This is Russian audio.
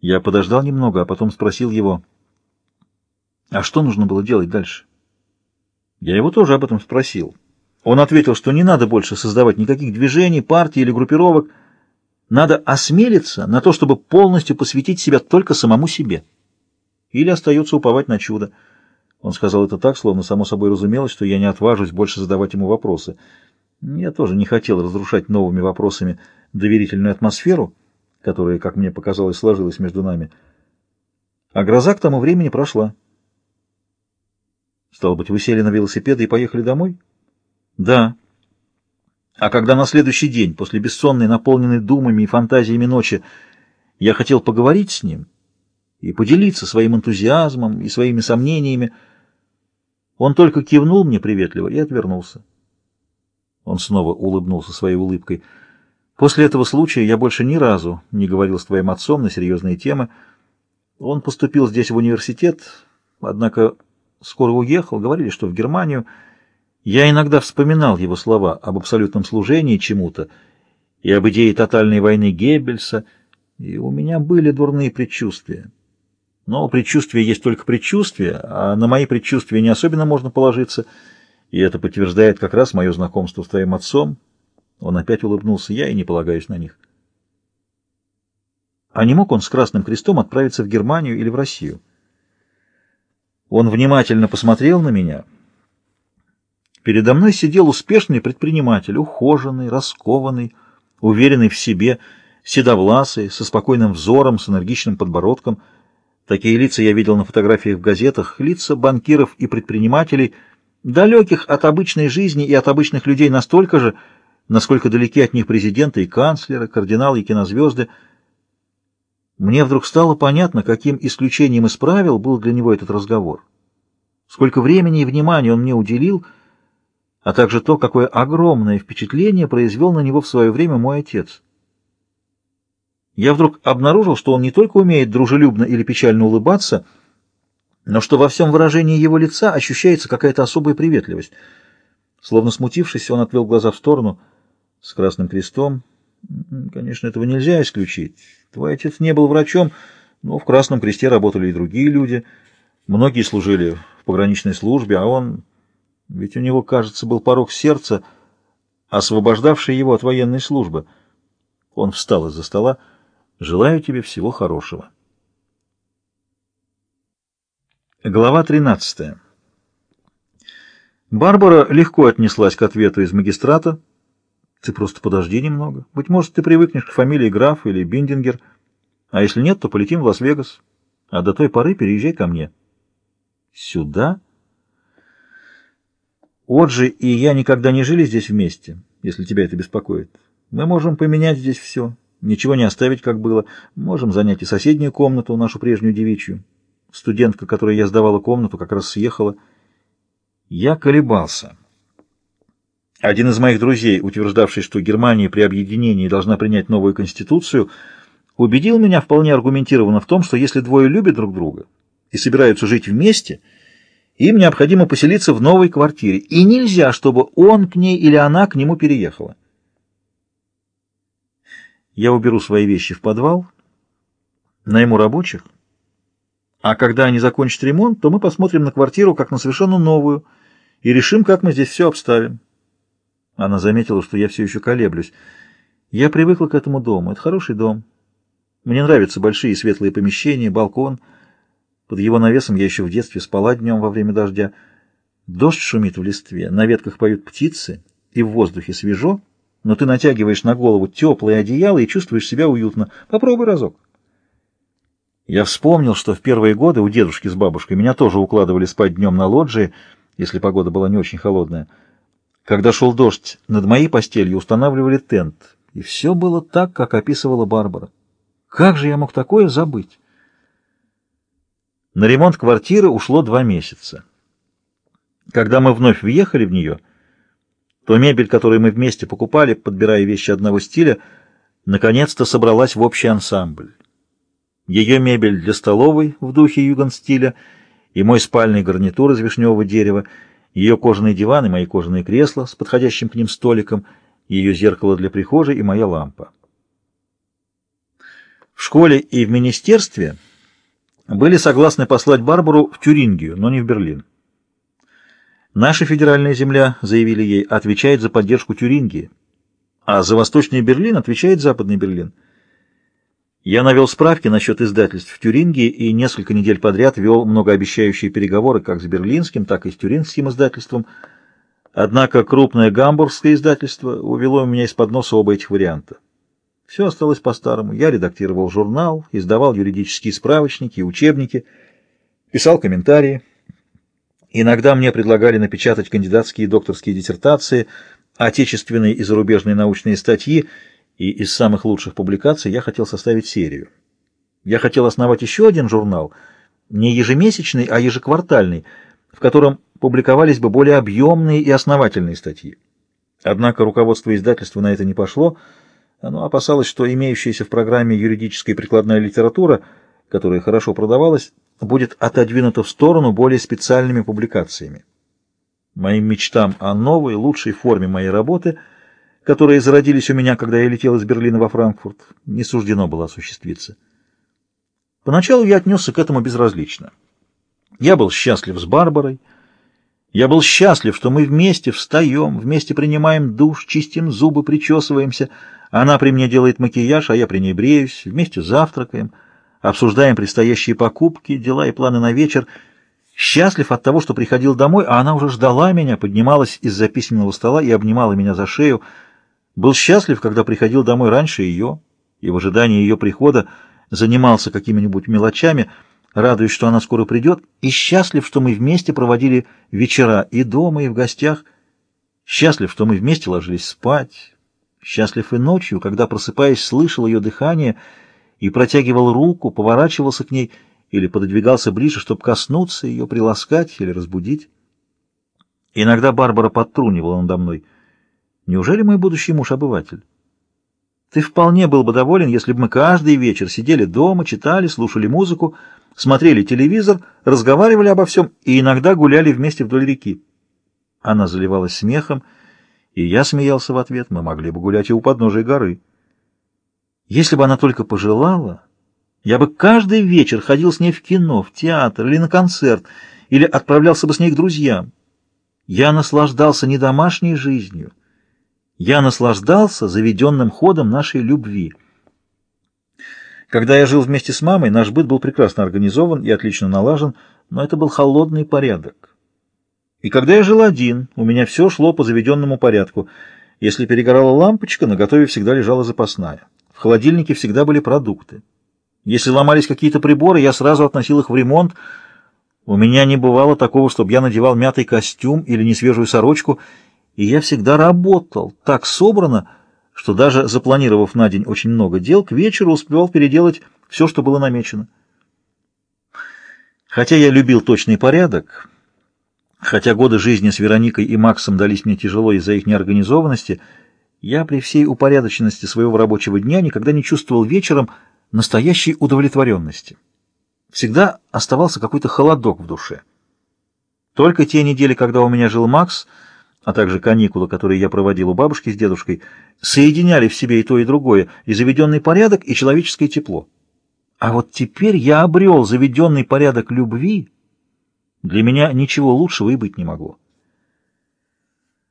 Я подождал немного, а потом спросил его, а что нужно было делать дальше? Я его тоже об этом спросил. Он ответил, что не надо больше создавать никаких движений, партий или группировок. Надо осмелиться на то, чтобы полностью посвятить себя только самому себе. Или остается уповать на чудо. Он сказал это так, словно само собой разумелось, что я не отважусь больше задавать ему вопросы. Я тоже не хотел разрушать новыми вопросами доверительную атмосферу, которая, как мне показалось, сложилась между нами. А гроза к тому времени прошла. Стало быть, вы сели на велосипеды и поехали домой? Да. А когда на следующий день, после бессонной, наполненной думами и фантазиями ночи, я хотел поговорить с ним и поделиться своим энтузиазмом и своими сомнениями, он только кивнул мне приветливо и отвернулся. Он снова улыбнулся своей улыбкой. После этого случая я больше ни разу не говорил с твоим отцом на серьезные темы. Он поступил здесь в университет, однако скоро уехал, говорили, что в Германию. Я иногда вспоминал его слова об абсолютном служении чему-то и об идее тотальной войны Геббельса, и у меня были дурные предчувствия. Но предчувствие есть только предчувствие, а на мои предчувствия не особенно можно положиться, и это подтверждает как раз мое знакомство с твоим отцом. Он опять улыбнулся, я и не полагаюсь на них. А не мог он с Красным Крестом отправиться в Германию или в Россию? Он внимательно посмотрел на меня. Передо мной сидел успешный предприниматель, ухоженный, раскованный, уверенный в себе, седовласый, со спокойным взором, с энергичным подбородком. Такие лица я видел на фотографиях в газетах, лица банкиров и предпринимателей, далеких от обычной жизни и от обычных людей настолько же, насколько далеки от них президенты и канцлеры, кардиналы и кинозвезды, мне вдруг стало понятно, каким исключением из правил был для него этот разговор. Сколько времени и внимания он мне уделил, а также то, какое огромное впечатление произвел на него в свое время мой отец. Я вдруг обнаружил, что он не только умеет дружелюбно или печально улыбаться, но что во всем выражении его лица ощущается какая-то особая приветливость. Словно смутившись, он отвел глаза в сторону с красным крестом. Конечно, этого нельзя исключить. Твой отец не был врачом, но в Красном Кресте работали и другие люди. Многие служили в пограничной службе, а он... Ведь у него, кажется, был порог сердца, освобождавший его от военной службы. Он встал из-за стола. «Желаю тебе всего хорошего». Глава 13. Барбара легко отнеслась к ответу из магистрата, ты просто подожди немного. Быть может, ты привыкнешь к фамилии Граф или Биндингер. А если нет, то полетим в Лас-Вегас. А до той поры переезжай ко мне. Сюда? Оджи и я никогда не жили здесь вместе, если тебя это беспокоит. Мы можем поменять здесь все. Ничего не оставить, как было. Можем занять и соседнюю комнату, нашу прежнюю девичью. Студентка, которой я сдавала комнату, как раз съехала. Я колебался. Один из моих друзей, утверждавший, что Германия при объединении должна принять новую конституцию, убедил меня вполне аргументированно в том, что если двое любят друг друга и собираются жить вместе, им необходимо поселиться в новой квартире, и нельзя, чтобы он к ней или она к нему переехала. Я уберу свои вещи в подвал, найму рабочих, а когда они закончат ремонт, то мы посмотрим на квартиру как на совершенно новую и решим, как мы здесь все обставим. Она заметила, что я все еще колеблюсь. Я привыкла к этому дому. Это хороший дом. Мне нравятся большие светлые помещения, балкон. Под его навесом я еще в детстве спала днем во время дождя. Дождь шумит в листве, на ветках поют птицы, и в воздухе свежо, но ты натягиваешь на голову теплое одеяло и чувствуешь себя уютно. Попробуй разок. Я вспомнил, что в первые годы у дедушки с бабушкой меня тоже укладывали спать днем на лоджии, если погода была не очень холодная. Когда шел дождь, над моей постелью устанавливали тент, и все было так, как описывала Барбара. Как же я мог такое забыть? На ремонт квартиры ушло два месяца. Когда мы вновь въехали в нее, то мебель, которую мы вместе покупали, подбирая вещи одного стиля, наконец-то собралась в общий ансамбль. Ее мебель для столовой в духе юган-стиля и мой спальный гарнитур из вишневого дерева — ее кожаный диван и мои кожаные кресла с подходящим к ним столиком, ее зеркало для прихожей и моя лампа. В школе и в министерстве были согласны послать Барбару в Тюрингию, но не в Берлин. Наша федеральная земля, заявили ей, отвечает за поддержку Тюрингии, а за Восточный Берлин отвечает Западный Берлин. Я навел справки насчет издательств в Тюрингии и несколько недель подряд вел многообещающие переговоры как с берлинским, так и с тюрингским издательством. Однако крупное гамбургское издательство увело меня из-под носа оба этих варианта. Все осталось по-старому. Я редактировал журнал, издавал юридические справочники и учебники, писал комментарии. Иногда мне предлагали напечатать кандидатские и докторские диссертации, отечественные и зарубежные научные статьи, и из самых лучших публикаций я хотел составить серию. Я хотел основать еще один журнал, не ежемесячный, а ежеквартальный, в котором публиковались бы более объемные и основательные статьи. Однако руководство издательства на это не пошло, оно опасалось, что имеющаяся в программе юридическая и прикладная литература, которая хорошо продавалась, будет отодвинута в сторону более специальными публикациями. Моим мечтам о новой, лучшей форме моей работы, которые зародились у меня, когда я летел из Берлина во Франкфурт, не суждено было осуществиться. Поначалу я отнесся к этому безразлично. Я был счастлив с Барбарой, я был счастлив, что мы вместе встаем, вместе принимаем душ, чистим зубы, причесываемся. Она при мне делает макияж, а я при ней бреюсь, вместе завтракаем, обсуждаем предстоящие покупки, дела и планы на вечер. Счастлив от того, что приходил домой, а она уже ждала меня, поднималась из-за письменного стола и обнимала меня за шею. Был счастлив, когда приходил домой раньше ее, и в ожидании ее прихода занимался какими-нибудь мелочами — радуясь, что она скоро придет, и счастлив, что мы вместе проводили вечера и дома, и в гостях. Счастлив, что мы вместе ложились спать. Счастлив и ночью, когда, просыпаясь, слышал ее дыхание и протягивал руку, поворачивался к ней или пододвигался ближе, чтобы коснуться ее, приласкать или разбудить. Иногда Барбара подтрунивала надо мной. «Неужели мой будущий муж обыватель?» Ты вполне был бы доволен, если бы мы каждый вечер сидели дома, читали, слушали музыку, смотрели телевизор, разговаривали обо всем и иногда гуляли вместе вдоль реки. Она заливалась смехом, и я смеялся в ответ. Мы могли бы гулять и у подножия горы. Если бы она только пожелала, я бы каждый вечер ходил с ней в кино, в театр или на концерт, или отправлялся бы с ней к друзьям. Я наслаждался не домашней жизнью, я наслаждался заведенным ходом нашей любви. Когда я жил вместе с мамой, наш быт был прекрасно организован и отлично налажен, но это был холодный порядок. И когда я жил один, у меня все шло по заведенному порядку. Если перегорала лампочка, на готове всегда лежала запасная. В холодильнике всегда были продукты. Если ломались какие-то приборы, я сразу относил их в ремонт. У меня не бывало такого, чтобы я надевал мятый костюм или несвежую сорочку — и я всегда работал так собрано, что даже запланировав на день очень много дел, к вечеру успевал переделать все, что было намечено. Хотя я любил точный порядок, хотя годы жизни с Вероникой и Максом дались мне тяжело из-за их неорганизованности, я при всей упорядоченности своего рабочего дня никогда не чувствовал вечером настоящей удовлетворенности. Всегда оставался какой-то холодок в душе. Только те недели, когда у меня жил Макс — а также каникулы, которые я проводил у бабушки с дедушкой, соединяли в себе и то, и другое, и заведенный порядок, и человеческое тепло. А вот теперь я обрел заведенный порядок любви. Для меня ничего лучшего и быть не могло.